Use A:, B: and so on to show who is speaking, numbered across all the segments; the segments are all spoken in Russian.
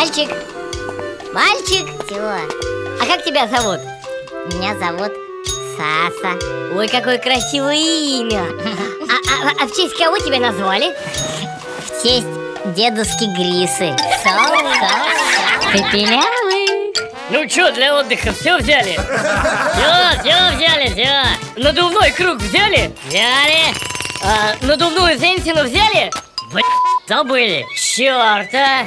A: Мальчик! Мальчик! Чего? А как тебя зовут?
B: Меня зовут Саса.
A: Ой, какое красивое имя! А, а, а в честь кого тебя назвали?
B: В честь дедушки Грисы. Сол,
A: Пепелявый.
C: Ну что, для отдыха все взяли? Все, все взяли, все. Надувной круг взяли? Взяли. А, надувную зенсину взяли? Блин, забыли. Черт, а.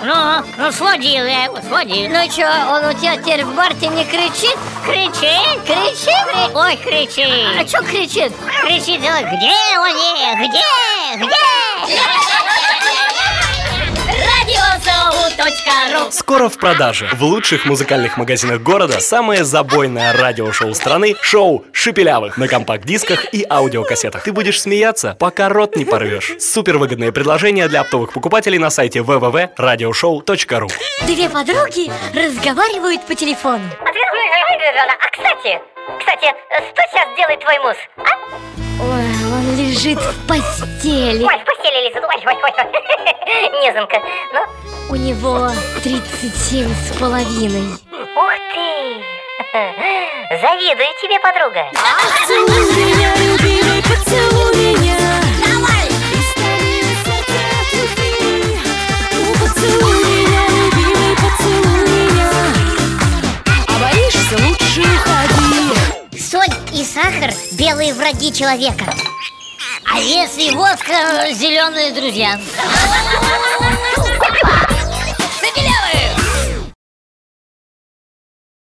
C: Ну, ну сводил я его, сводил
A: Ну чё, он у тебя теперь в барте не кричит?
C: Кричит, кричит, ой, кричит
A: А чё кричит?
C: Кричит, где они, где, где?
D: Скоро в продаже. В лучших музыкальных магазинах города самое забойное радиошоу страны – шоу «Шепелявых» на компакт-дисках и аудиокассетах. Ты будешь смеяться, пока рот не порвешь. Супервыгодные предложения для оптовых покупателей на сайте www.radioshow.ru
A: Две подруги разговаривают по телефону
B: А кстати, кстати, что сейчас делает твой муж? А?
A: Ой, он лежит в постели.
B: Ой, в постели лежит, ой, ой, ой Неженка, ну,
A: У него 37 с половиной.
B: Ух ты! Завидую тебе, подруга.
E: Поцелуй меня, любимый, поцелуй меня Давай! Поцелуй меня, любимый, поцелуй меня А боишься, лучше уходи
B: Соль и сахар – белые враги человека
C: А если водка, зеленые друзья?